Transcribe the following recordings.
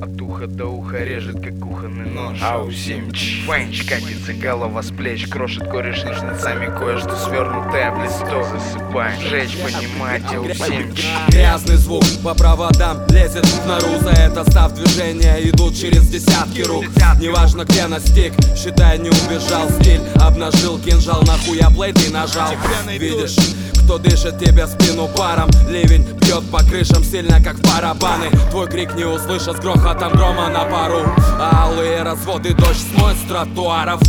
От уха до уха режет, как кухонный нож. А у семь фанч катится голова с плеч Крошит кореш ножницами кое-что свернутое в листок. Засыпаем, жечь, понимать, а у семь Грязный звук по проводам лезет в нору За это став движения идут через десятки рук. Неважно где настиг, считай не убежал. Стиль обнажил кинжал, нахуй я плейт и нажал Видишь, кто дышит тебе спину паром? Ливень бьет по крышам сильно как в барабаны. Твой крик не услышат с грохотом грома на пару. Алые разводы дождь смоет с тротуаров.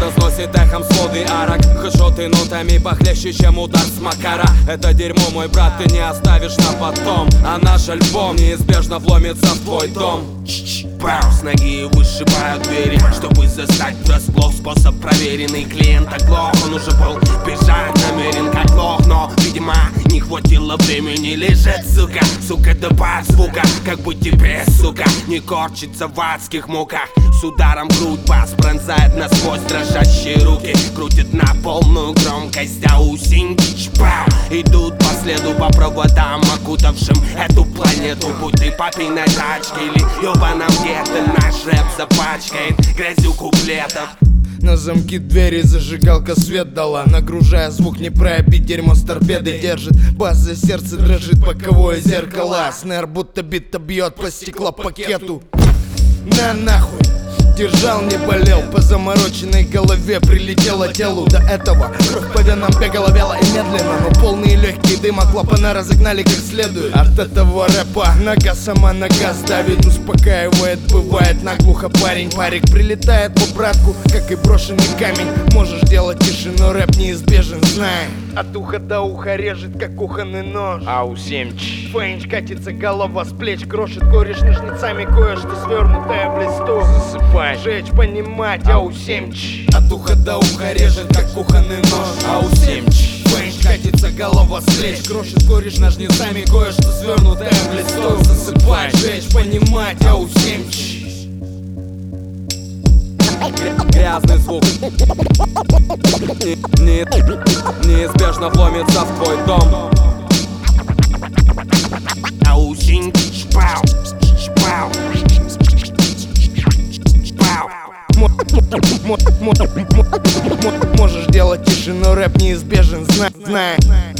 Разносит эхом своды арок Хэшоты нотами похлеще, чем удар с макара. Это дерьмо, мой брат, ты не оставишь на потом. А наш альбом неизбежно вломится в твой дом. Пау, с ноги вышибают двери Чтобы застать врасплох Способ проверенный. Клиент оглох, он уже был бежать намерен как лох. Но, видимо, не хватило времени Лежит, сука, сука, добавь звука Как бы тебе, сука, не корчится в адских муках. С ударом грудь бас пронзает насквозь Дрожащие руки. Крутят на полную громкость А усинки чпау Идут по следу по проводам Окутавшим эту планету. Будь ты папиной тачке или ёбаном где-то. Наш рэп запачкает грязью куплетов. На замки двери зажигалка свет дала Нагружая звук не пробить дерьмо с торпеды Держит. Бас за сердце дрожит боковое зеркало. Снэр будто бита бьет по стеклопакету. На нахуй Держал, не болел, по замороченной голове прилетело телу До этого. Кровь по венам бегала вяло и медленно Но полные легкие дыма клапана разогнали как следует. От этого рэпа нога сама нога ставит Успокаивает, бывает наглухо парень. Парик прилетает по братку, как и брошенный камень. Можешь делать тише, но рэп неизбежен, знай От уха до уха режет, как кухонный нож. А у семь Фэнч катится голова с плеч Крошит кореш ножницами кое-что свернутое в листок Засыпай, жечь, понимать, а у семь От уха до уха режет, как кухонный нож. А у семь Фэнч катится голова с плеч Крошит кореш ножницами кое-что свернутое в листок Засыпай, жечь, понимать, а у Грязный звук не, не- Неизбежно вломится в твой дом А Можешь делать тише, но рэп неизбежен, знай, знай